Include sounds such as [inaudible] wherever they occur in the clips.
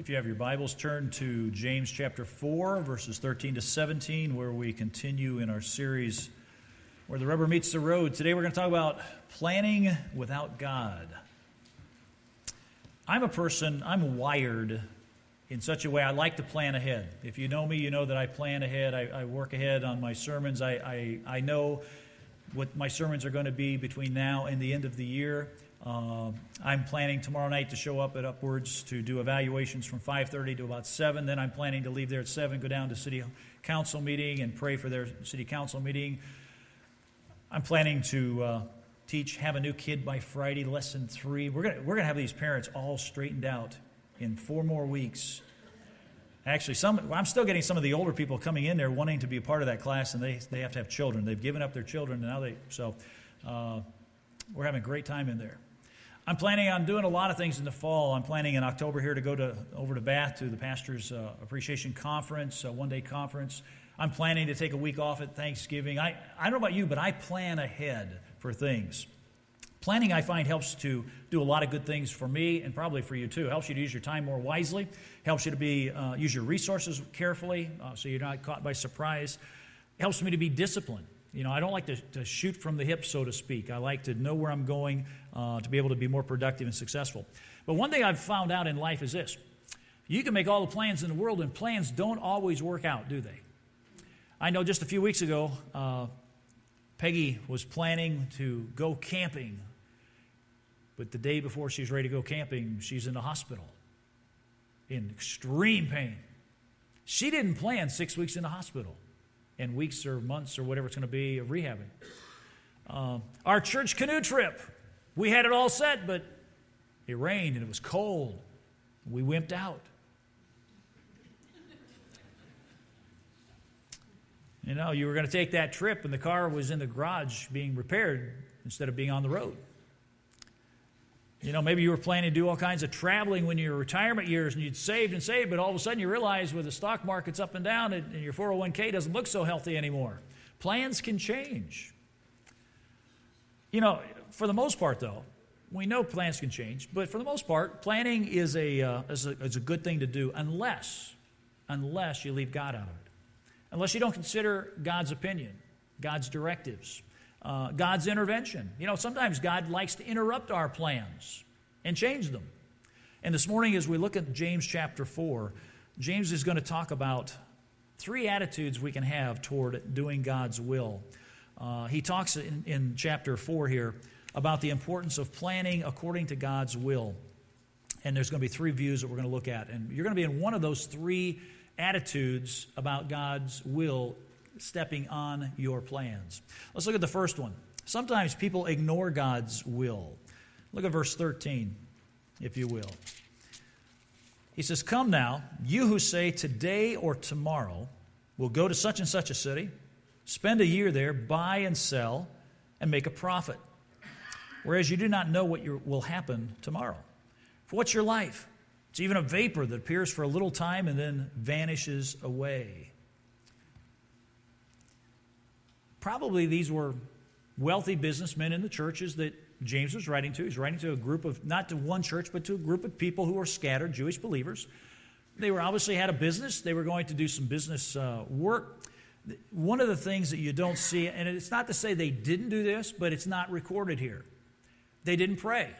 If you have your Bibles, turn to James chapter 4, verses 13 to 17, where we continue in our series Where the Rubber Meets the Road. Today we're going to talk about planning without God. I'm a person, I'm wired in such a way I like to plan ahead. If you know me, you know that I plan ahead, I, I work ahead on my sermons. I, I, I know what my sermons are going to be between now and the end of the year. Uh, I'm planning tomorrow night to show up at Upwards to do evaluations from 5:30 to about 7. Then I'm planning to leave there at 7, go down to city council meeting and pray for their city council meeting. I'm planning to uh, teach have a new kid by Friday, lesson three. We're gonna we're gonna have these parents all straightened out in four more weeks. Actually, some I'm still getting some of the older people coming in there wanting to be a part of that class, and they they have to have children. They've given up their children, and now they so. Uh, we're having a great time in there. I'm planning on doing a lot of things in the fall. I'm planning in October here to go to over to Bath to the Pastors uh, Appreciation Conference, a one day conference. I'm planning to take a week off at Thanksgiving. I, I don't know about you, but I plan ahead for things. Planning, I find, helps to do a lot of good things for me and probably for you too. Helps you to use your time more wisely. Helps you to be uh, use your resources carefully, uh, so you're not caught by surprise. Helps me to be disciplined. You know, I don't like to, to shoot from the hip, so to speak. I like to know where I'm going uh, to be able to be more productive and successful. But one thing I've found out in life is this you can make all the plans in the world, and plans don't always work out, do they? I know just a few weeks ago, uh, Peggy was planning to go camping, but the day before she's ready to go camping, she's in the hospital in extreme pain. She didn't plan six weeks in the hospital and weeks or months or whatever it's going to be of rehabbing. Uh, our church canoe trip, we had it all set, but it rained and it was cold. We wimped out. You know, you were going to take that trip, and the car was in the garage being repaired instead of being on the road. You know, maybe you were planning to do all kinds of traveling when you were retirement years and you'd saved and saved, but all of a sudden you realize with the stock markets up and down and your 401k doesn't look so healthy anymore. Plans can change. You know, for the most part, though, we know plans can change, but for the most part, planning is a, uh, is a, is a good thing to do unless, unless you leave God out of it. Unless you don't consider God's opinion, God's directives uh, God's intervention. You know, sometimes God likes to interrupt our plans and change them. And this morning, as we look at James chapter 4, James is going to talk about three attitudes we can have toward doing God's will. Uh, he talks in, in chapter 4 here about the importance of planning according to God's will. And there's going to be three views that we're going to look at. And you're going to be in one of those three attitudes about God's will stepping on your plans. Let's look at the first one. Sometimes people ignore God's will. Look at verse 13, if you will. He says, Come now, you who say today or tomorrow we'll go to such and such a city, spend a year there, buy and sell, and make a profit. Whereas you do not know what will happen tomorrow. For what's your life? It's even a vapor that appears for a little time and then vanishes away. Probably these were wealthy businessmen in the churches that James was writing to. He's writing to a group of, not to one church, but to a group of people who were scattered, Jewish believers. They were obviously had a business. They were going to do some business uh, work. One of the things that you don't see, and it's not to say they didn't do this, but it's not recorded here. They didn't pray.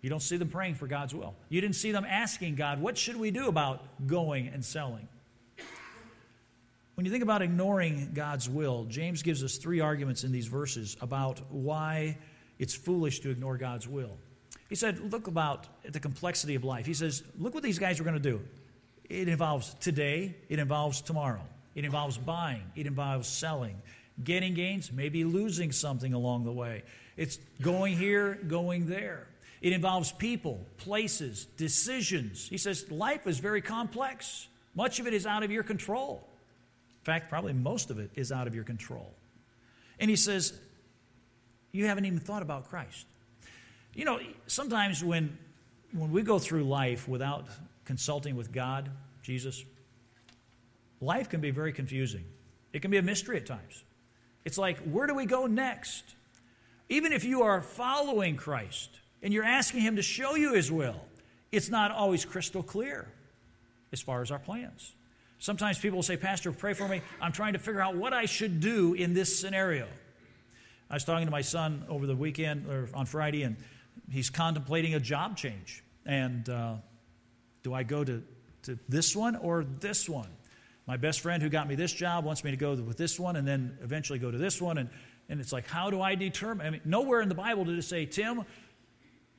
You don't see them praying for God's will. You didn't see them asking God, what should we do about going and selling? When you think about ignoring God's will, James gives us three arguments in these verses about why it's foolish to ignore God's will. He said, Look about the complexity of life. He says, Look what these guys are going to do. It involves today, it involves tomorrow, it involves buying, it involves selling, getting gains, maybe losing something along the way. It's going here, going there. It involves people, places, decisions. He says, Life is very complex, much of it is out of your control fact, probably most of it is out of your control. And he says, You haven't even thought about Christ. You know, sometimes when, when we go through life without consulting with God, Jesus, life can be very confusing. It can be a mystery at times. It's like, where do we go next? Even if you are following Christ and you're asking Him to show you His will, it's not always crystal clear as far as our plans. Sometimes people will say, Pastor, pray for me. I'm trying to figure out what I should do in this scenario. I was talking to my son over the weekend or on Friday, and he's contemplating a job change. And uh, do I go to, to this one or this one? My best friend who got me this job wants me to go with this one and then eventually go to this one. And, and it's like, how do I determine? I mean, nowhere in the Bible did it say, Tim,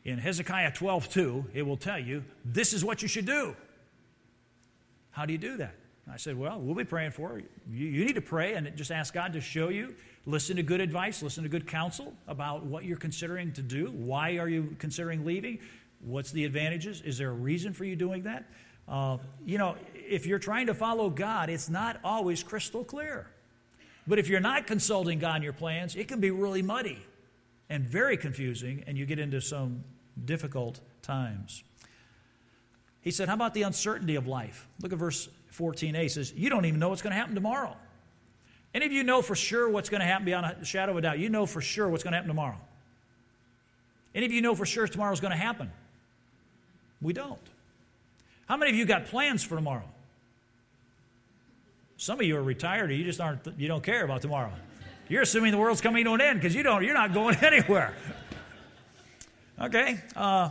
in Hezekiah 12 2, it will tell you, this is what you should do. How do you do that? I said, Well, we'll be praying for you. You need to pray and just ask God to show you. Listen to good advice, listen to good counsel about what you're considering to do. Why are you considering leaving? What's the advantages? Is there a reason for you doing that? Uh, you know, if you're trying to follow God, it's not always crystal clear. But if you're not consulting God in your plans, it can be really muddy and very confusing, and you get into some difficult times. He said, How about the uncertainty of life? Look at verse 14a. Says, You don't even know what's going to happen tomorrow. Any of you know for sure what's going to happen beyond a shadow of a doubt? You know for sure what's going to happen tomorrow. Any of you know for sure tomorrow's going to happen? We don't. How many of you got plans for tomorrow? Some of you are retired, or you just aren't. You don't care about tomorrow. You're assuming the world's coming to an end because you don't. You're not going [laughs] anywhere. Okay. Uh,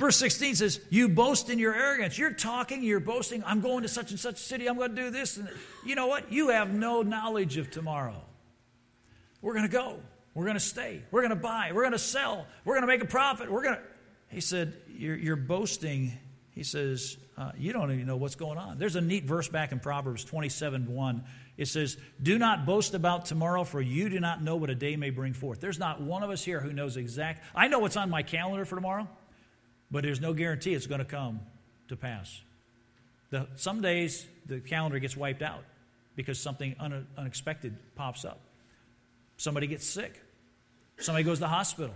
verse 16 says, "You boast in your arrogance. You're talking. You're boasting. I'm going to such and such city. I'm going to do this. And you know what? You have no knowledge of tomorrow. We're going to go. We're going to stay. We're going to buy. We're going to sell. We're going to make a profit. We're going to." He said, "You're, you're boasting." He says, uh, "You don't even know what's going on." There's a neat verse back in Proverbs 27 1 it says, Do not boast about tomorrow, for you do not know what a day may bring forth. There's not one of us here who knows exact. I know what's on my calendar for tomorrow, but there's no guarantee it's going to come to pass. The, some days the calendar gets wiped out because something un, unexpected pops up. Somebody gets sick. Somebody goes to the hospital.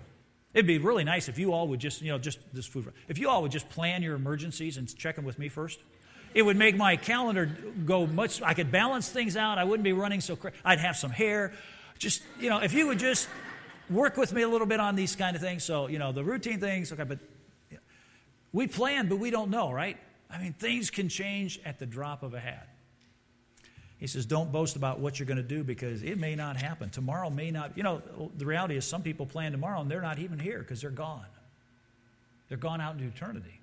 It'd be really nice if you all would just, you know, just this food. If you all would just plan your emergencies and check them with me first it would make my calendar go much, I could balance things out. I wouldn't be running so crazy. I'd have some hair. Just, you know, if you would just work with me a little bit on these kind of things. So, you know, the routine things, okay, but we plan, but we don't know, right? I mean, things can change at the drop of a hat. He says, Don't boast about what you're going to do because it may not happen. Tomorrow may not. You know, the reality is some people plan tomorrow and they're not even here because they're gone. They're gone out into eternity.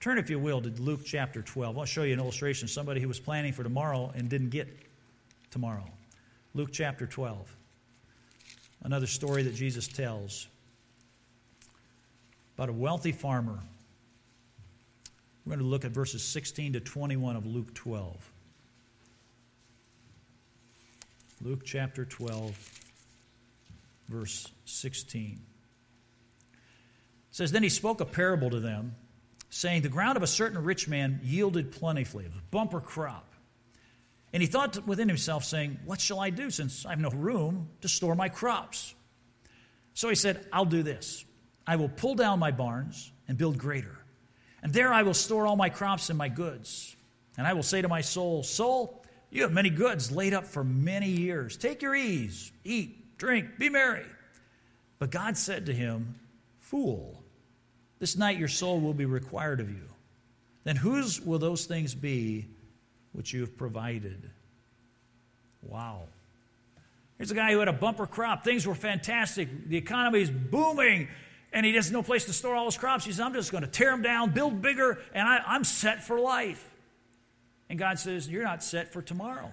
Turn, if you will, to Luke chapter 12. I'll show you an illustration. Somebody who was planning for tomorrow and didn't get tomorrow. Luke chapter 12. Another story that Jesus tells about a wealthy farmer. We're going to look at verses 16 to 21 of Luke 12. Luke chapter 12, verse 16. It says, Then he spoke a parable to them saying, The ground of a certain rich man yielded plentifully, a bumper crop. And he thought within himself, saying, What shall I do since I have no room to store my crops? So he said, I'll do this. I will pull down my barns and build greater. And there I will store all my crops and my goods. And I will say to my soul, Soul, you have many goods laid up for many years. Take your ease, eat, drink, be merry. But God said to him, Fool, this night your soul will be required of you. Then whose will those things be which you have provided? Wow. Here's a guy who had a bumper crop. Things were fantastic. The economy is booming, and he has no place to store all his crops. He says, I'm just going to tear them down, build bigger, and I, I'm set for life. And God says, You're not set for tomorrow.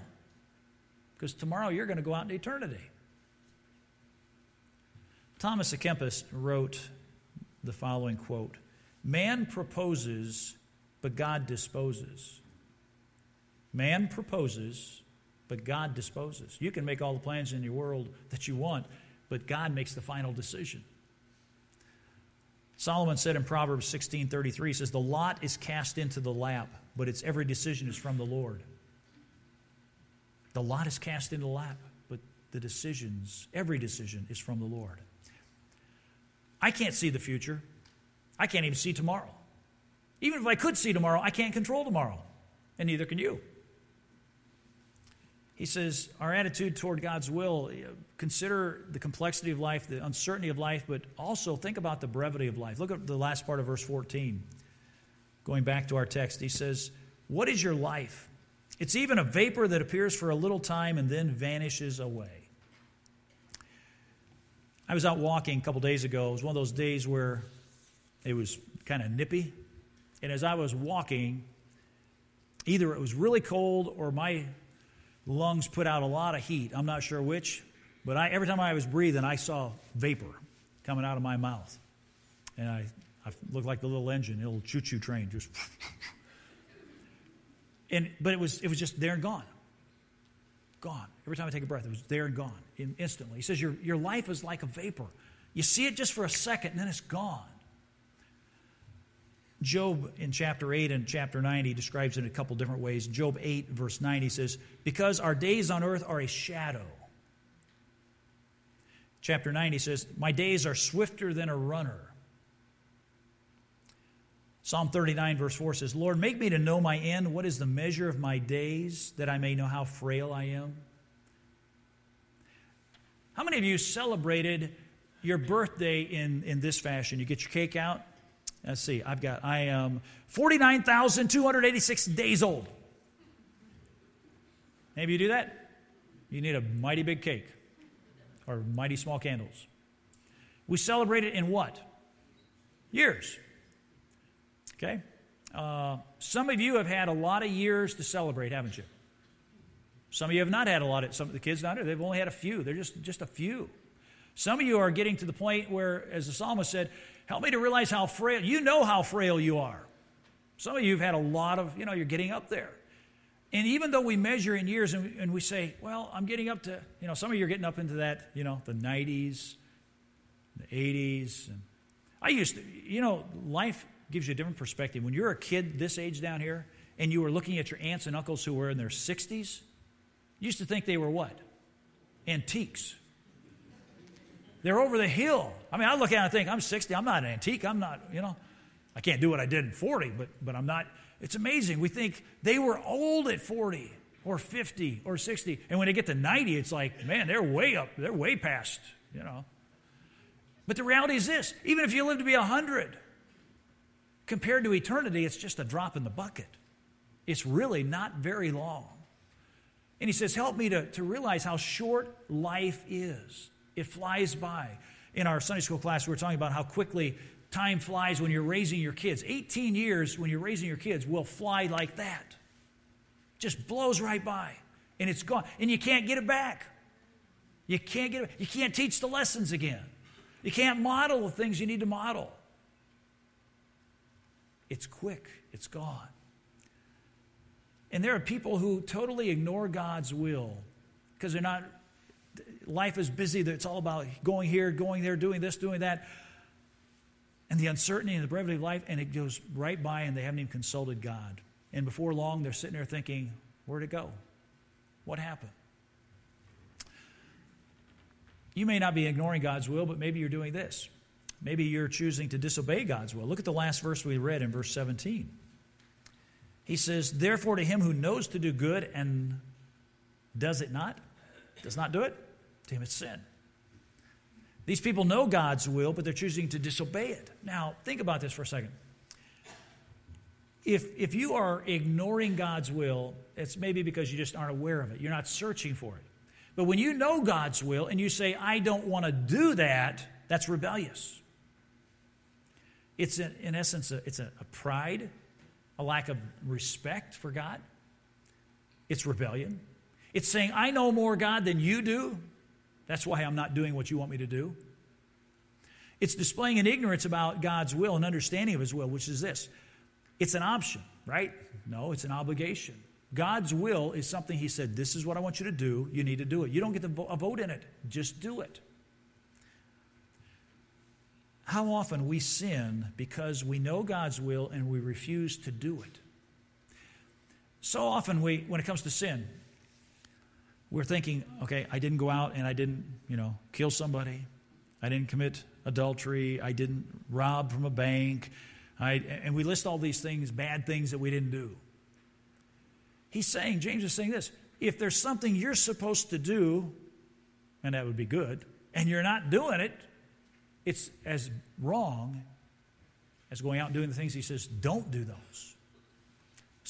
Because tomorrow you're going to go out into eternity. Thomas à Kempis wrote the following quote Man proposes, but God disposes. Man proposes, but God disposes. You can make all the plans in your world that you want, but God makes the final decision. Solomon said in Proverbs 16:33 he says the lot is cast into the lap, but its every decision is from the Lord. The lot is cast into the lap, but the decisions, every decision is from the Lord. I can't see the future. I can't even see tomorrow. Even if I could see tomorrow, I can't control tomorrow, and neither can you. He says, our attitude toward God's will, uh, consider the complexity of life, the uncertainty of life, but also think about the brevity of life. Look at the last part of verse 14. Going back to our text, he says, What is your life? It's even a vapor that appears for a little time and then vanishes away. I was out walking a couple days ago. It was one of those days where it was kind of nippy. And as I was walking, either it was really cold or my lungs put out a lot of heat. I'm not sure which, but I, every time I was breathing, I saw vapor coming out of my mouth. And I, I looked like the little engine, the little choo choo train, just. [laughs] and, but it was, it was just there and gone. Gone. Every time I take a breath, it was there and gone instantly. He says, your, your life is like a vapor. You see it just for a second, and then it's gone. Job in chapter 8 and chapter 9, he describes it in a couple different ways. Job 8, verse 9, he says, Because our days on earth are a shadow. Chapter 9, he says, My days are swifter than a runner. Psalm 39, verse 4 says, Lord, make me to know my end. What is the measure of my days, that I may know how frail I am? How many of you celebrated your birthday in, in this fashion? You get your cake out, Let's see, I've got, I am 49,286 days old. Maybe you do that? You need a mighty big cake or mighty small candles. We celebrate it in what? Years. Okay? Uh, some of you have had a lot of years to celebrate, haven't you? Some of you have not had a lot of, some of the kids not, they've only had a few. They're just, just a few. Some of you are getting to the point where, as the psalmist said, Help me to realize how frail, you know how frail you are. Some of you have had a lot of, you know, you're getting up there. And even though we measure in years and, and we say, well, I'm getting up to, you know, some of you are getting up into that, you know, the 90s, the 80s. And I used to, you know, life gives you a different perspective. When you're a kid this age down here and you were looking at your aunts and uncles who were in their 60s, you used to think they were what? Antiques. They're over the hill. I mean, I look at it and think, I'm 60. I'm not an antique. I'm not, you know, I can't do what I did in 40, but, but I'm not. It's amazing. We think they were old at 40 or 50 or 60. And when they get to 90, it's like, man, they're way up. They're way past, you know. But the reality is this even if you live to be 100, compared to eternity, it's just a drop in the bucket. It's really not very long. And he says, Help me to, to realize how short life is. It flies by. In our Sunday school class, we were talking about how quickly time flies when you're raising your kids. 18 years when you're raising your kids will fly like that. Just blows right by. And it's gone. And you can't get it back. You can't get it. You can't teach the lessons again. You can't model the things you need to model. It's quick, it's gone. And there are people who totally ignore God's will because they're not life is busy, it's all about going here, going there, doing this, doing that. And the uncertainty and the brevity of life, and it goes right by, and they haven't even consulted God. And before long, they're sitting there thinking, where'd it go? What happened? You may not be ignoring God's will, but maybe you're doing this. Maybe you're choosing to disobey God's will. Look at the last verse we read in verse 17. He says, Therefore, to him who knows to do good and does it not, does not do it, him it's sin. These people know God's will, but they're choosing to disobey it. Now, think about this for a second. If, if you are ignoring God's will, it's maybe because you just aren't aware of it. You're not searching for it. But when you know God's will and you say, I don't want to do that, that's rebellious. It's, in essence, a, it's a, a pride, a lack of respect for God. It's rebellion. It's saying, I know more God than you do. That's why I'm not doing what you want me to do. It's displaying an ignorance about God's will and understanding of His will, which is this it's an option, right? No, it's an obligation. God's will is something He said, This is what I want you to do. You need to do it. You don't get a vote in it, just do it. How often we sin because we know God's will and we refuse to do it. So often, we, when it comes to sin, we're thinking, okay, I didn't go out and I didn't, you know, kill somebody. I didn't commit adultery. I didn't rob from a bank. I, and we list all these things, bad things that we didn't do. He's saying, James is saying this if there's something you're supposed to do, and that would be good, and you're not doing it, it's as wrong as going out and doing the things he says, don't do those.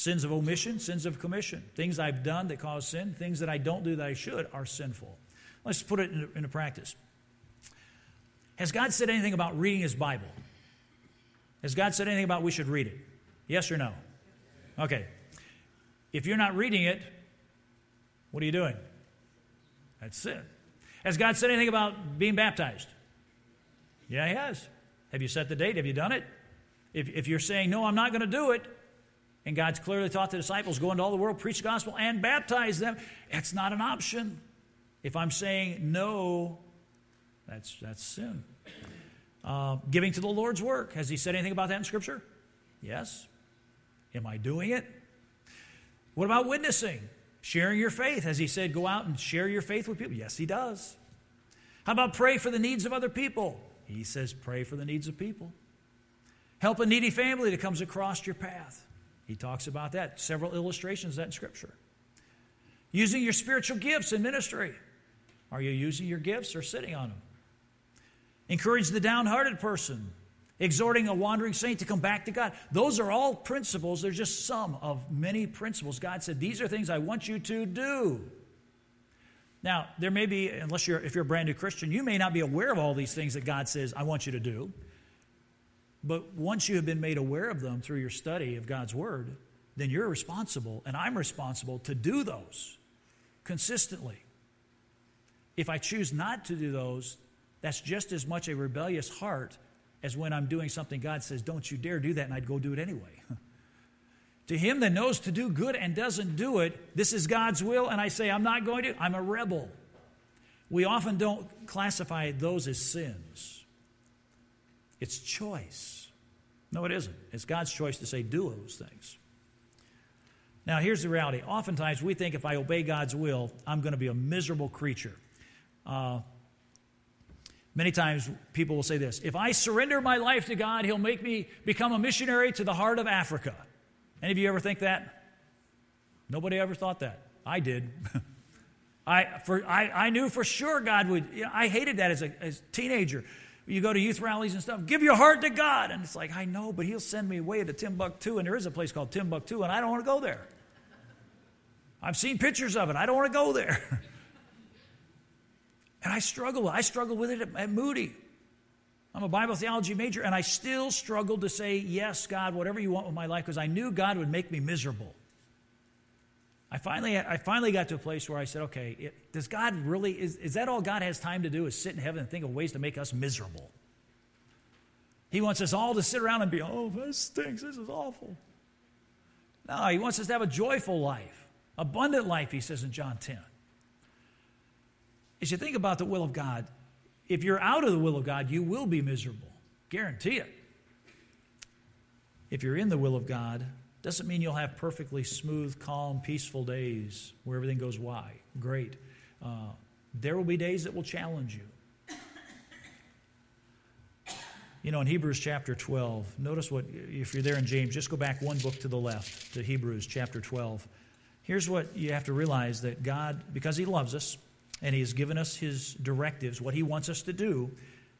Sins of omission, sins of commission. Things I've done that cause sin, things that I don't do that I should are sinful. Let's put it into, into practice. Has God said anything about reading his Bible? Has God said anything about we should read it? Yes or no? Okay. If you're not reading it, what are you doing? That's sin. Has God said anything about being baptized? Yeah, He has. Have you set the date? Have you done it? If, if you're saying, no, I'm not going to do it, and God's clearly taught the disciples, go into all the world, preach the gospel, and baptize them, it's not an option. If I'm saying no, that's, that's sin. Uh, giving to the Lord's work. Has He said anything about that in Scripture? Yes. Am I doing it? What about witnessing? Sharing your faith. Has He said go out and share your faith with people? Yes, He does. How about pray for the needs of other people? He says pray for the needs of people. Help a needy family that comes across your path. He talks about that. Several illustrations that in Scripture. Using your spiritual gifts in ministry. Are you using your gifts or sitting on them? Encourage the downhearted person. Exhorting a wandering saint to come back to God. Those are all principles. They're just some of many principles. God said, These are things I want you to do. Now, there may be, unless you're, if you're a brand new Christian, you may not be aware of all these things that God says, I want you to do. But once you have been made aware of them through your study of God's Word, then you're responsible, and I'm responsible to do those consistently. If I choose not to do those, that's just as much a rebellious heart as when I'm doing something God says, Don't you dare do that, and I'd go do it anyway. [laughs] to him that knows to do good and doesn't do it, this is God's will, and I say, I'm not going to, I'm a rebel. We often don't classify those as sins. It's choice. No, it isn't. It's God's choice to say, do those things. Now, here's the reality. Oftentimes, we think if I obey God's will, I'm going to be a miserable creature. Uh, many times, people will say this If I surrender my life to God, He'll make me become a missionary to the heart of Africa. Any of you ever think that? Nobody ever thought that. I did. [laughs] I, for, I, I knew for sure God would. You know, I hated that as a, as a teenager you go to youth rallies and stuff, give your heart to God. And it's like, I know, but He'll send me away to Timbuktu, and there is a place called Timbuktu, and I don't want to go there. I've seen pictures of it. I don't want to go there. [laughs] and I struggle. I struggle with it at, at Moody. I'm a Bible theology major, and I still struggled to say, Yes, God, whatever you want with my life, because I knew God would make me miserable. I finally, I finally got to a place where I said, okay, it, does God really, is, is that all God has time to do is sit in heaven and think of ways to make us miserable? He wants us all to sit around and be, oh, this stinks, this is awful. No, he wants us to have a joyful life, abundant life, he says in John 10. As you think about the will of God, if you're out of the will of God, you will be miserable. Guarantee it. If you're in the will of God, doesn't mean you'll have perfectly smooth, calm, peaceful days where everything goes why. Great. Uh, there will be days that will challenge you. You know, in Hebrews chapter 12, notice what, if you're there in James, just go back one book to the left to Hebrews chapter 12. Here's what you have to realize that God, because He loves us and He has given us His directives, what He wants us to do,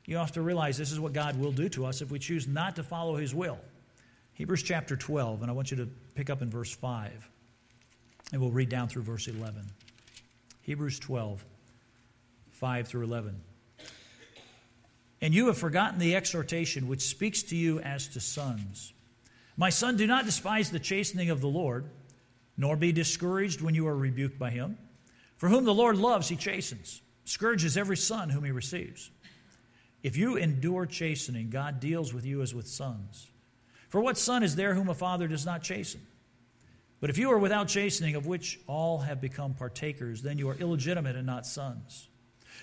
you have to realize this is what God will do to us if we choose not to follow His will. Hebrews chapter 12, and I want you to pick up in verse 5. And we'll read down through verse 11. Hebrews 12, 5 through 11. And you have forgotten the exhortation which speaks to you as to sons. My son, do not despise the chastening of the Lord, nor be discouraged when you are rebuked by him. For whom the Lord loves, he chastens, scourges every son whom he receives. If you endure chastening, God deals with you as with sons. For what son is there whom a father does not chasten? But if you are without chastening, of which all have become partakers, then you are illegitimate and not sons.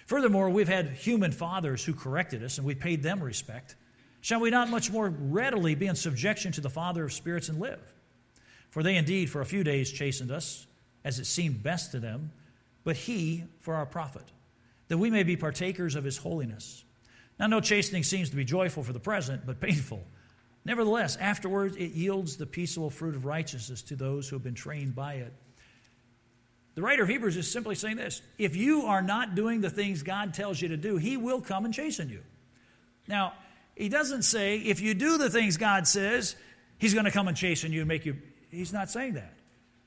Furthermore, we've had human fathers who corrected us, and we paid them respect. Shall we not much more readily be in subjection to the Father of spirits and live? For they indeed for a few days chastened us, as it seemed best to them, but He for our profit, that we may be partakers of His holiness. Now, no chastening seems to be joyful for the present, but painful. Nevertheless, afterwards it yields the peaceable fruit of righteousness to those who have been trained by it. The writer of Hebrews is simply saying this if you are not doing the things God tells you to do, He will come and chasten you. Now, He doesn't say if you do the things God says, He's going to come and chasten you and make you. He's not saying that.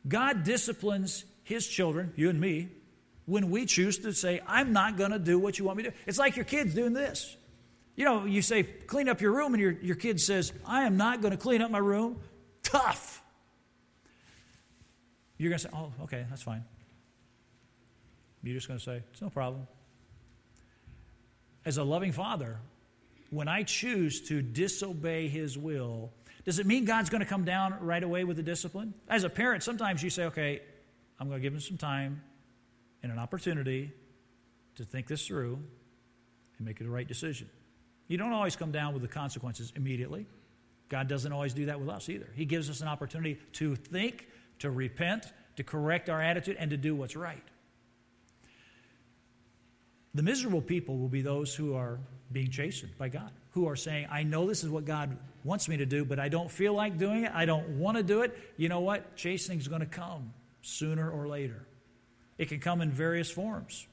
God disciplines His children, you and me, when we choose to say, I'm not going to do what you want me to do. It's like your kids doing this. You know, you say, clean up your room, and your, your kid says, I am not going to clean up my room. Tough. You're going to say, oh, okay, that's fine. You're just going to say, it's no problem. As a loving father, when I choose to disobey his will, does it mean God's going to come down right away with the discipline? As a parent, sometimes you say, okay, I'm going to give him some time and an opportunity to think this through and make the right decision. You don't always come down with the consequences immediately. God doesn't always do that with us either. He gives us an opportunity to think, to repent, to correct our attitude, and to do what's right. The miserable people will be those who are being chastened by God, who are saying, I know this is what God wants me to do, but I don't feel like doing it. I don't want to do it. You know what? Chastening is going to come sooner or later. It can come in various forms.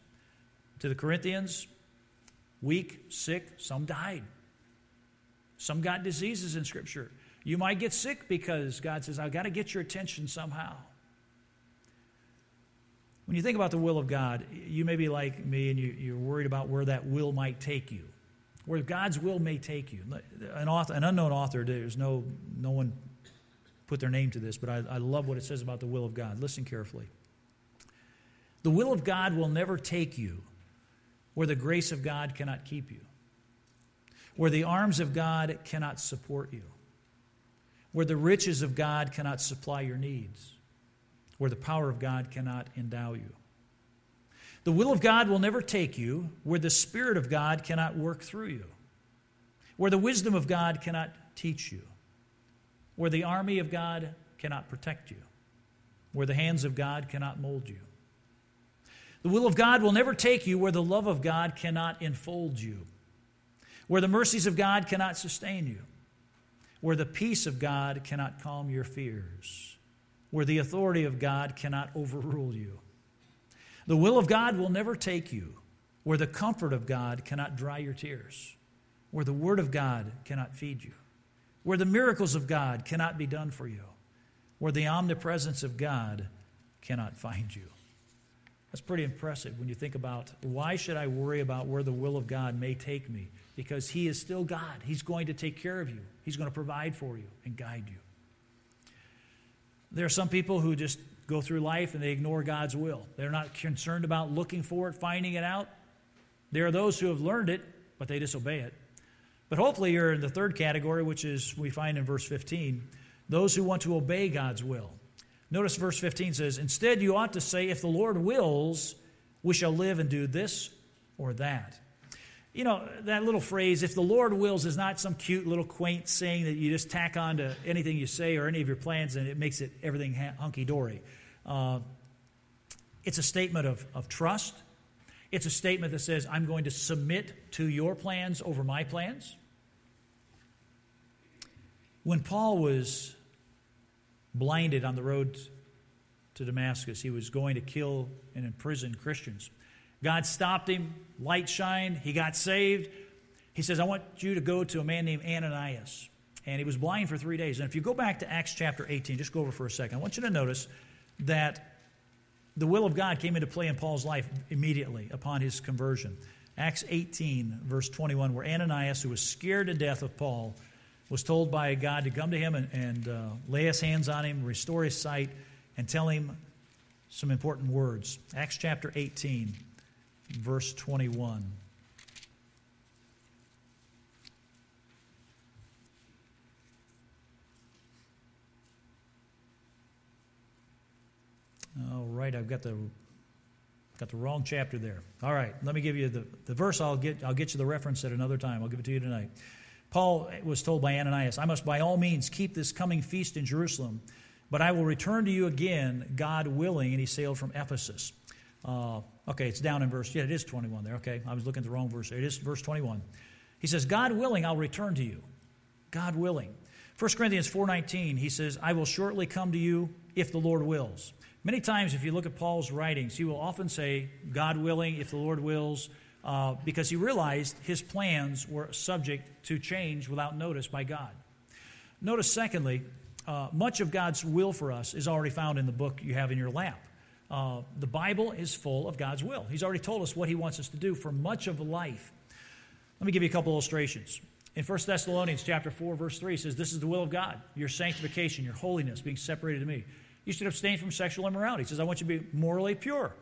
To the Corinthians, weak, sick, some died. Some got diseases in Scripture. You might get sick because God says, I've got to get your attention somehow. When you think about the will of God, you may be like me and you, are worried about where that will might take you, where God's will may take you. An, author, an unknown author, there's no, no one put their name to this, but I, I love what it says about the will of God. Listen carefully. The will of God will never take you where the grace of God cannot keep you, where the arms of God cannot support you, where the riches of God cannot supply your needs where the power of God cannot endow you. The will of God will never take you where the Spirit of God cannot work through you, where the wisdom of God cannot teach you, where the army of God cannot protect you, where the hands of God cannot mold you. The will of God will never take you where the love of God cannot enfold you, where the mercies of God cannot sustain you, where the peace of God cannot calm your fears where the authority of God cannot overrule you. The will of God will never take you where the comfort of God cannot dry your tears, where the word of God cannot feed you, where the miracles of God cannot be done for you, where the omnipresence of God cannot find you. That's pretty impressive when you think about why should I worry about where the will of God may take me? Because He is still God. He's going to take care of you, He's going to provide for you and guide you. There are some people who just go through life and they ignore God's will. They're not concerned about looking for it, finding it out. There are those who have learned it, but they disobey it. But hopefully, you're in the third category, which is we find in verse 15 those who want to obey God's will. Notice verse 15 says, Instead, you ought to say, If the Lord wills, we shall live and do this or that you know, that little phrase, if the Lord wills, is not some cute little quaint saying that you just tack on to anything you say or any of your plans and it makes it everything hunky dory. Uh, it's a statement of, of trust. It's a statement that says, I'm going to submit to your plans over my plans. When Paul was blinded on the road to Damascus, he was going to kill and imprison Christians. God stopped him, light shined, he got saved. He says, I want you to go to a man named Ananias. And he was blind for three days. And if you go back to Acts chapter 18, just go over for a second, I want you to notice that the will of God came into play in Paul's life immediately upon his conversion. Acts 18, verse 21, where Ananias, who was scared to death of Paul, was told by God to come to him and, and uh, lay his hands on him, restore his sight, and tell him some important words. Acts chapter 18 verse 21. All right, I've got the got the wrong chapter there. All right, let me give you the, the verse. I'll get I'll get you the reference at another time. I'll give it to you tonight. Paul was told by Ananias, "I must by all means keep this coming feast in Jerusalem, but I will return to you again, God willing." And he sailed from Ephesus. Uh, okay, it's down in verse, yeah, it is 21 there. Okay, I was looking at the wrong verse. It is verse 21. He says, God willing, I'll return to you. God willing. 1 Corinthians 4.19, he says, I will shortly come to you if the Lord wills. Many times, if you look at Paul's writings, he will often say, God willing, if the Lord wills, uh, because he realized his plans were subject to change without notice by God. Notice, secondly, uh, much of God's will for us is already found in the book you have in your lap. Uh, the Bible is full of God's will. He's already told us what He wants us to do for much of life. Let me give you a couple illustrations. In 1 Thessalonians chapter 4, verse 3 says, This is the will of God, your sanctification, your holiness, being separated to me. You should abstain from sexual immorality. He says, I want you to be morally pure.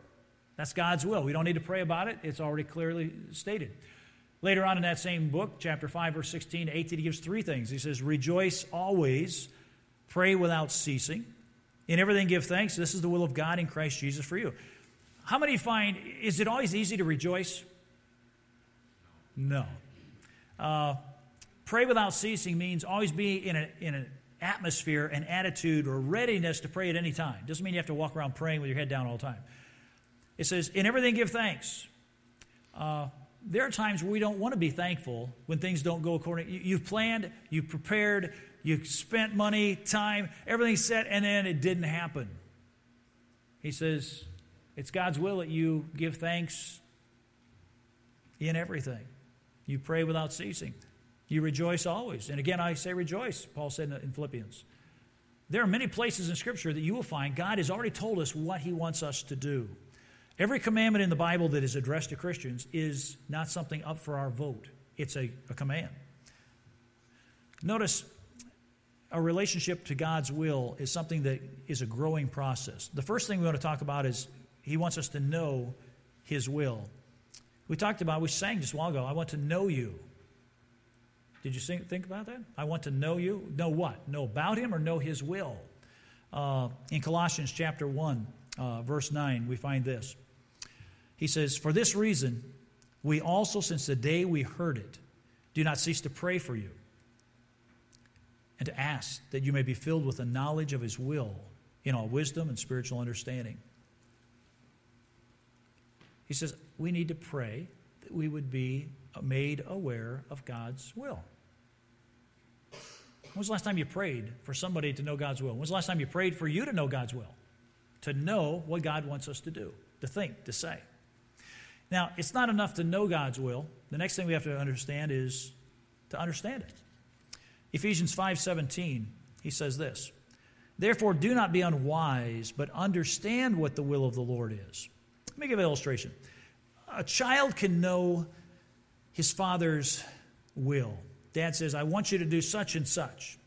That's God's will. We don't need to pray about it, it's already clearly stated. Later on in that same book, chapter 5, verse 16 to 18, he gives three things. He says, Rejoice always, pray without ceasing. In everything, give thanks. This is the will of God in Christ Jesus for you. How many find, is it always easy to rejoice? No. Uh, pray without ceasing means always be in, a, in an atmosphere, an attitude, or readiness to pray at any time. Doesn't mean you have to walk around praying with your head down all the time. It says, in everything, give thanks. Uh, there are times where we don't want to be thankful when things don't go according. You, you've planned, you've prepared, you spent money, time, everything's set, and then it didn't happen. He says, It's God's will that you give thanks in everything. You pray without ceasing. You rejoice always. And again, I say rejoice, Paul said in Philippians. There are many places in Scripture that you will find God has already told us what He wants us to do. Every commandment in the Bible that is addressed to Christians is not something up for our vote, it's a, a command. Notice a relationship to God's will is something that is a growing process. The first thing we want to talk about is He wants us to know His will. We talked about, we sang just a while ago, I want to know you. Did you think about that? I want to know you. Know what? Know about Him or know His will? Uh, in Colossians chapter 1, uh, verse 9, we find this. He says, For this reason, we also, since the day we heard it, do not cease to pray for you and to ask that you may be filled with the knowledge of His will in all wisdom and spiritual understanding. He says, We need to pray that we would be made aware of God's will. When's the last time you prayed for somebody to know God's will? When's the last time you prayed for you to know God's will? To know what God wants us to do, to think, to say. Now, it's not enough to know God's will. The next thing we have to understand is to understand it. Ephesians 5:17, he says this: "Therefore do not be unwise, but understand what the will of the Lord is." Let me give an illustration. A child can know his father's will. Dad says, "I want you to do such and such."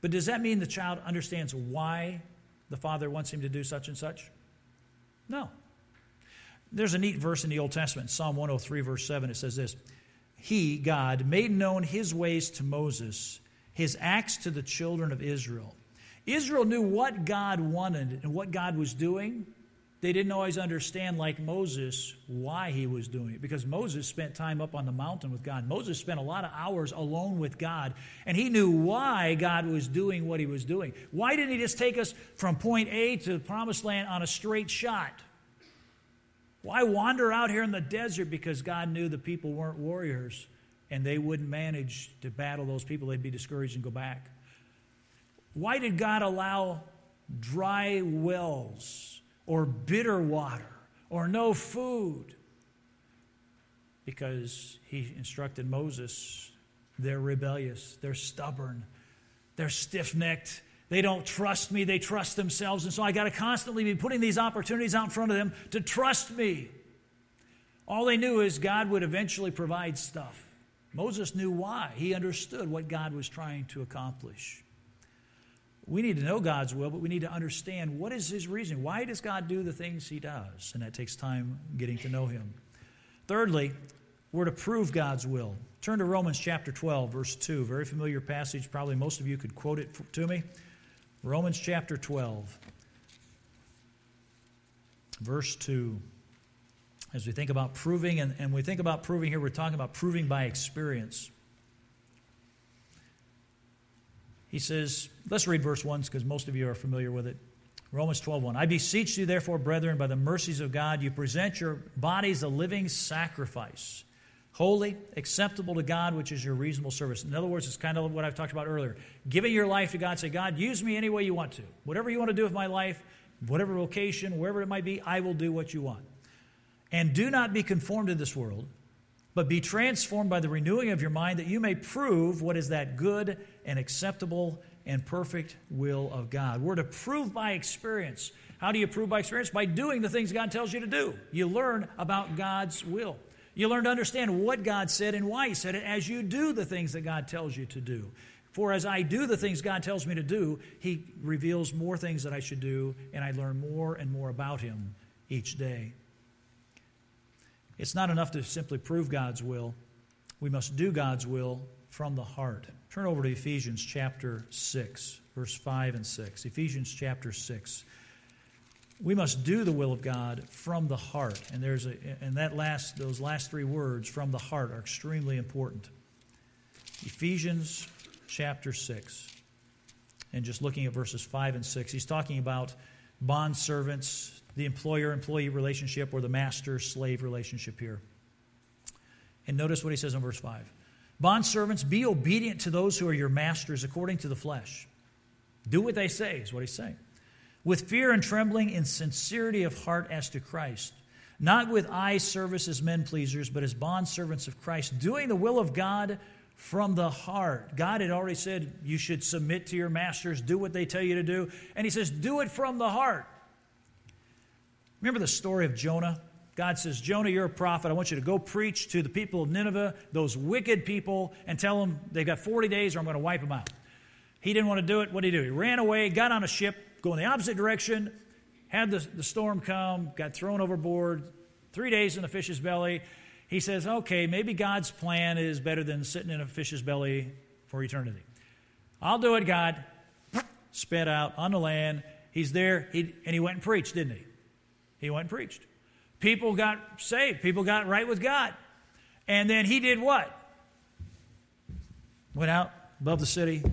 But does that mean the child understands why the father wants him to do such and such? No. There's a neat verse in the Old Testament, Psalm 103, verse 7. It says this He, God, made known his ways to Moses, his acts to the children of Israel. Israel knew what God wanted and what God was doing, they didn't always understand, like Moses, why he was doing it. Because Moses spent time up on the mountain with God. Moses spent a lot of hours alone with God, and he knew why God was doing what he was doing. Why didn't he just take us from point A to the promised land on a straight shot? Why wander out here in the desert? Because God knew the people weren't warriors and they wouldn't manage to battle those people. They'd be discouraged and go back. Why did God allow dry wells? or bitter water or no food because he instructed Moses they're rebellious, they're stubborn, they're stiff necked. They don't trust me, they trust themselves. And so I got to constantly be putting these opportunities out in front of them to trust me. All they knew is God would eventually provide stuff. Moses knew why. He understood what God was trying to accomplish. We need to know God's will, but we need to understand what is his reason. Why does God do the things he does? And that takes time getting to know him. Thirdly, we're to prove God's will. Turn to Romans chapter 12, verse 2. Very familiar passage. Probably most of you could quote it to me. Romans chapter 12, verse 2. As we think about proving, and, and we think about proving here, we're talking about proving by experience. He says, let's read verse 1 because most of you are familiar with it. Romans 12, 1. I beseech you, therefore, brethren, by the mercies of God, you present your bodies a living sacrifice, holy, acceptable to God, which is your reasonable service. In other words, it's kind of what I've talked about earlier. Giving your life to God, say, God, use me any way you want to. Whatever you want to do with my life, whatever location, wherever it might be, I will do what you want. And do not be conformed to this world, but be transformed by the renewing of your mind that you may prove what is that good and acceptable and perfect will of God. We're to prove by experience. How do you prove by experience? By doing the things God tells you to do. You learn about God's will. You learn to understand what God said and why He said it as you do the things that God tells you to do. For as I do the things God tells me to do, He reveals more things that I should do, and I learn more and more about Him each day. It's not enough to simply prove God's will, we must do God's will from the heart. Turn over to Ephesians chapter 6, verse 5 and 6. Ephesians chapter 6. We must do the will of God from the heart. And there's a and that last those last three words from the heart are extremely important. Ephesians chapter 6. And just looking at verses 5 and 6, he's talking about bond servants, the employer employee relationship, or the master slave relationship here. And notice what he says in verse 5 Bond servants, be obedient to those who are your masters according to the flesh. Do what they say, is what he's saying. With fear and trembling in sincerity of heart as to Christ. Not with eye service as men pleasers, but as bond servants of Christ, doing the will of God from the heart. God had already said you should submit to your masters, do what they tell you to do. And he says, do it from the heart. Remember the story of Jonah? God says, Jonah, you're a prophet. I want you to go preach to the people of Nineveh, those wicked people, and tell them they've got 40 days or I'm going to wipe them out. He didn't want to do it. What did he do? He ran away, got on a ship, going the opposite direction, had the, the storm come, got thrown overboard, three days in the fish's belly. He says, okay, maybe God's plan is better than sitting in a fish's belly for eternity. I'll do it, God. Spit out on the land. He's there, he, and he went and preached, didn't he? He went and preached. People got saved. People got right with God. And then he did what? Went out above the city,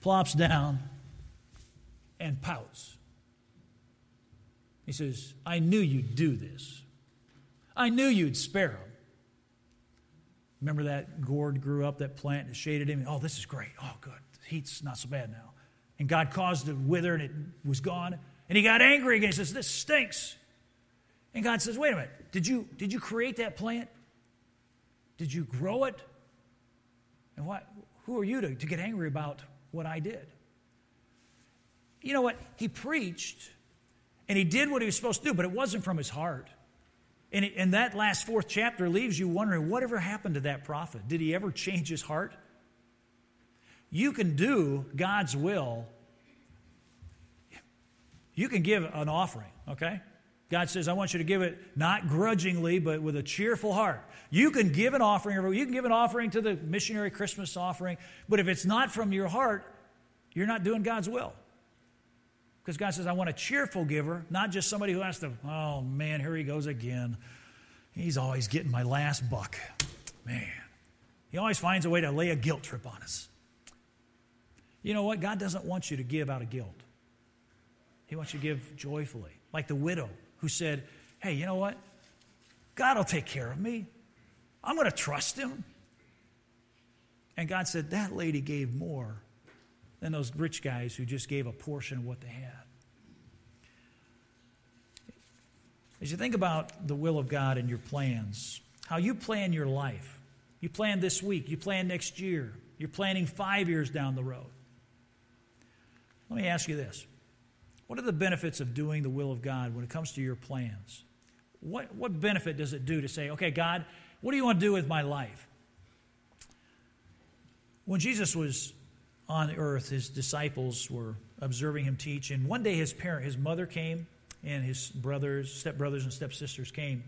plops down, and pouts. He says, I knew you'd do this. I knew you'd spare him. Remember that gourd grew up, that plant, and shaded him? Oh, this is great. Oh, good. The heat's not so bad now. And God caused it to wither and it was gone. And he got angry again. He says, This stinks. And God says, wait a minute, did you, did you create that plant? Did you grow it? And what, who are you to, to get angry about what I did? You know what? He preached and he did what he was supposed to do, but it wasn't from his heart. And, it, and that last fourth chapter leaves you wondering whatever happened to that prophet? Did he ever change his heart? You can do God's will. You can give an offering, okay? God says, I want you to give it not grudgingly, but with a cheerful heart. You can give an offering, or you can give an offering to the missionary Christmas offering, but if it's not from your heart, you're not doing God's will. Because God says, I want a cheerful giver, not just somebody who has to, oh man, here he goes again. He's always getting my last buck. Man, he always finds a way to lay a guilt trip on us. You know what? God doesn't want you to give out of guilt, He wants you to give joyfully, like the widow who said, Hey, you know what? God will take care of me. I'm going to trust him. And God said, That lady gave more than those rich guys who just gave a portion of what they had. As you think about the will of God and your plans, how you plan your life, you plan this week, you plan next year, you're planning five years down the road. Let me ask you this what are the benefits of doing the will of God when it comes to your plans? What, what benefit does it do to say, okay, God, what do you want to do with my life? When Jesus was on earth, his disciples were observing him teach, and one day his parent, his mother came, and his brothers, stepbrothers, and stepsisters came.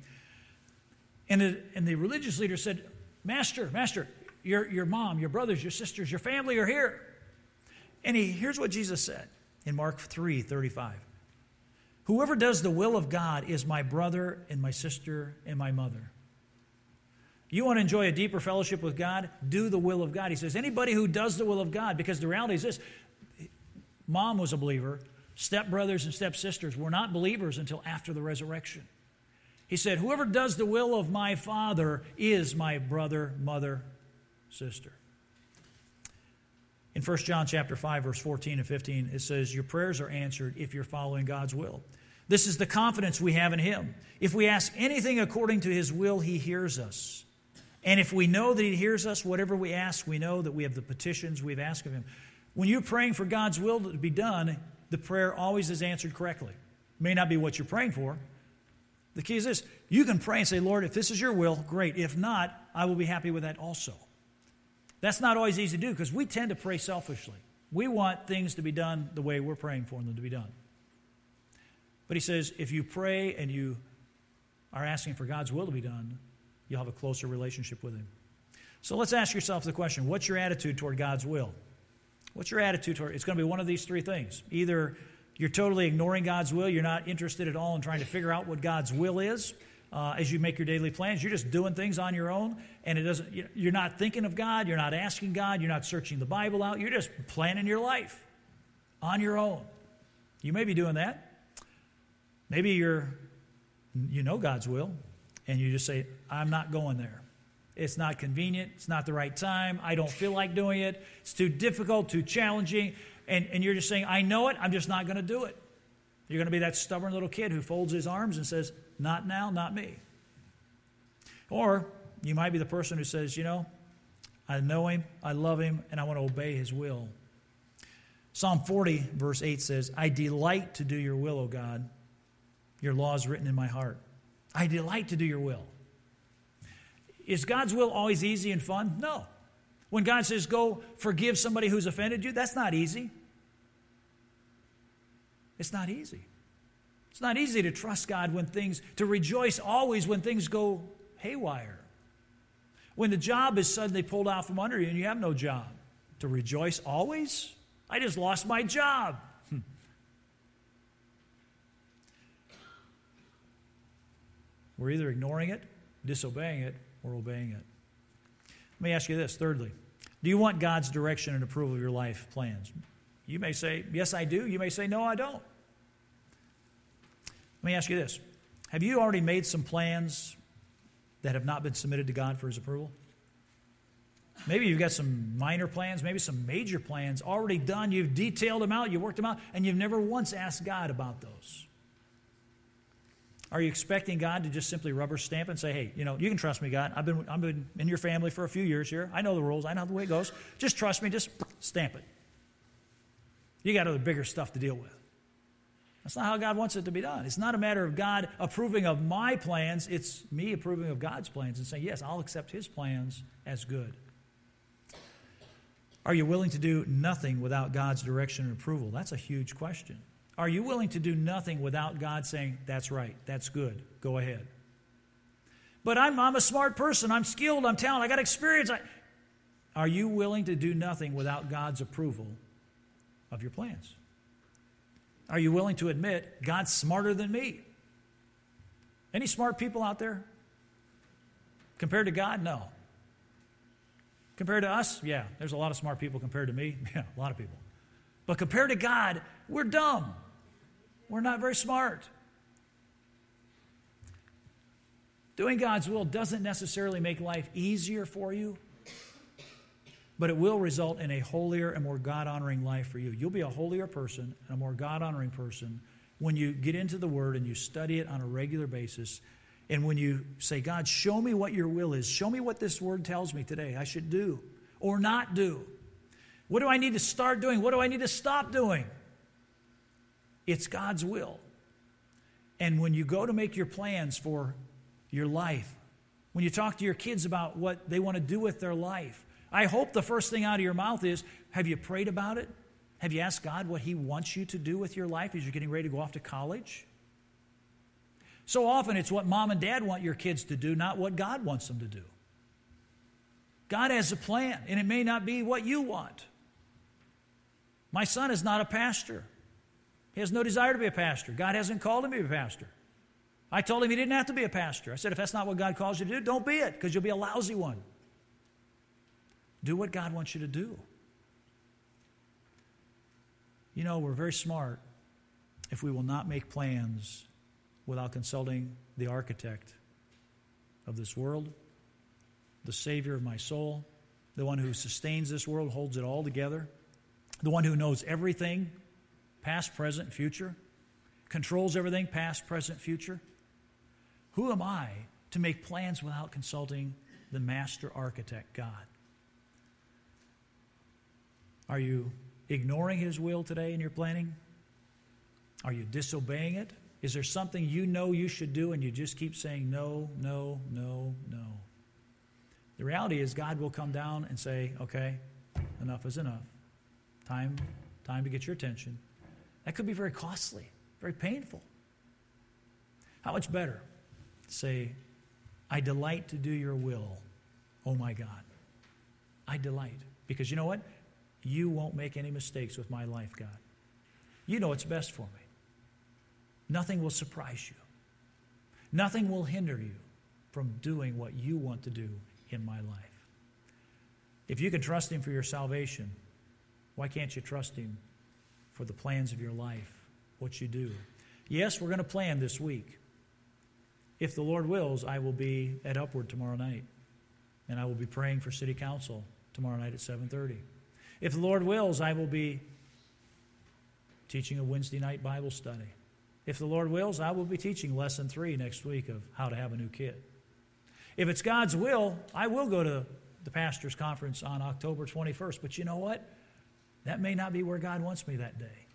And the, and the religious leader said, Master, Master, your, your mom, your brothers, your sisters, your family are here. And he, here's what Jesus said in Mark 3 35. Whoever does the will of God is my brother and my sister and my mother. You want to enjoy a deeper fellowship with God? Do the will of God. He says, anybody who does the will of God, because the reality is this mom was a believer, stepbrothers and stepsisters were not believers until after the resurrection. He said, Whoever does the will of my Father is my brother, mother, sister. In 1 John chapter 5 verse 14 and 15 it says your prayers are answered if you're following God's will. This is the confidence we have in him. If we ask anything according to his will, he hears us. And if we know that he hears us, whatever we ask, we know that we have the petitions we've asked of him. When you're praying for God's will to be done, the prayer always is answered correctly. It may not be what you're praying for. The key is this you can pray and say, Lord, if this is your will, great. If not, I will be happy with that also. That's not always easy to do because we tend to pray selfishly. We want things to be done the way we're praying for them to be done. But he says, if you pray and you are asking for God's will to be done, you'll have a closer relationship with Him. So let's ask yourself the question what's your attitude toward God's will? What's your attitude toward It's going to be one of these three things. Either you're totally ignoring God's will, you're not interested at all in trying to figure out what God's will is. Uh, as you make your daily plans, you're just doing things on your own, and it doesn't. You're not thinking of God. You're not asking God. You're not searching the Bible out. You're just planning your life on your own. You may be doing that. Maybe you're, you know God's will, and you just say, I'm not going there. It's not convenient. It's not the right time. I don't feel like doing it. It's too difficult, too challenging. And, and you're just saying, I know it. I'm just not going to do it. You're going to be that stubborn little kid who folds his arms and says, Not now, not me. Or you might be the person who says, You know, I know him, I love him, and I want to obey his will. Psalm 40, verse 8 says, I delight to do your will, O God. Your law is written in my heart. I delight to do your will. Is God's will always easy and fun? No. When God says, go forgive somebody who's offended you, that's not easy. It's not easy. It's not easy to trust God when things, to rejoice always when things go haywire. When the job is suddenly pulled out from under you and you have no job. To rejoice always? I just lost my job. We're either ignoring it, disobeying it, or obeying it. Let me ask you this thirdly Do you want God's direction and approval of your life plans? You may say, Yes, I do. You may say, No, I don't. Let me ask you this Have you already made some plans that have not been submitted to God for His approval? Maybe you've got some minor plans, maybe some major plans already done. You've detailed them out, you've worked them out, and you've never once asked God about those. Are you expecting God to just simply rubber stamp and say, hey, you know, you can trust me, God. I've been, I've been in your family for a few years here. I know the rules. I know the way it goes. Just trust me. Just stamp it. You got other bigger stuff to deal with. That's not how God wants it to be done. It's not a matter of God approving of my plans. It's me approving of God's plans and saying, yes, I'll accept his plans as good. Are you willing to do nothing without God's direction and approval? That's a huge question. Are you willing to do nothing without God saying, That's right, that's good, go ahead? But I'm, I'm a smart person, I'm skilled, I'm talented, I got experience. I... Are you willing to do nothing without God's approval of your plans? Are you willing to admit God's smarter than me? Any smart people out there? Compared to God, no. Compared to us, yeah, there's a lot of smart people compared to me. [laughs] Yeah, a lot of people. But compared to God, we're dumb. We're not very smart. Doing God's will doesn't necessarily make life easier for you, but it will result in a holier and more God honoring life for you. You'll be a holier person and a more God honoring person when you get into the Word and you study it on a regular basis. And when you say, God, show me what your will is, show me what this Word tells me today I should do or not do. What do I need to start doing? What do I need to stop doing? It's God's will. And when you go to make your plans for your life, when you talk to your kids about what they want to do with their life, I hope the first thing out of your mouth is Have you prayed about it? Have you asked God what He wants you to do with your life as you're getting ready to go off to college? So often it's what mom and dad want your kids to do, not what God wants them to do. God has a plan, and it may not be what you want. My son is not a pastor. He has no desire to be a pastor. God hasn't called him to be a pastor. I told him he didn't have to be a pastor. I said, if that's not what God calls you to do, don't be it, because you'll be a lousy one. Do what God wants you to do. You know, we're very smart if we will not make plans without consulting the architect of this world, the Savior of my soul, the one who sustains this world, holds it all together. the one who knows everything, past, present, future, controls everything, past, present, future. Who am I to make plans without consulting the master architect, God? Are you ignoring His will today in your planning? Are you disobeying it? Is there something you know you should do and you just keep saying no, no, no, no? The reality is, God will come down and say, okay, enough is enough. Time, time to get your attention. That could be very costly, very painful. How much better say, I delight to do your will, oh my God. I delight. Because you know what? You won't make any mistakes with my life, God. You know what's best for me. Nothing will surprise you. Nothing will hinder you from doing what you want to do in my life. If you can trust Him for your salvation, why can't you trust Him for the plans of your life, what you do? Yes, we're going to plan this week. If the Lord wills, I will be at Upward tomorrow night, and I will be praying for City Council tomorrow night at 7:30. If the Lord wills, I will be teaching a Wednesday night Bible study. If the Lord wills, I will be teaching lesson three next week of how to have a new kid. If it's God's will, I will go to the pastor's conference on October 21st. But you know what? That may not be where God wants me that day.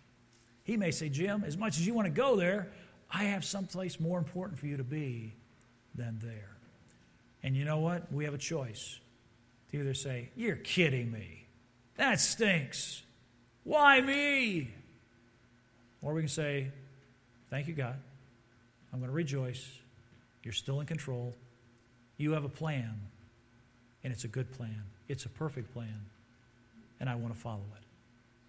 He may say, Jim, as much as you want to go there, I have someplace more important for you to be than there. And you know what? We have a choice to either say, You're kidding me. That stinks. Why me? Or we can say, Thank you, God. I'm going to rejoice. You're still in control. You have a plan, and it's a good plan. It's a perfect plan, and I want to follow it.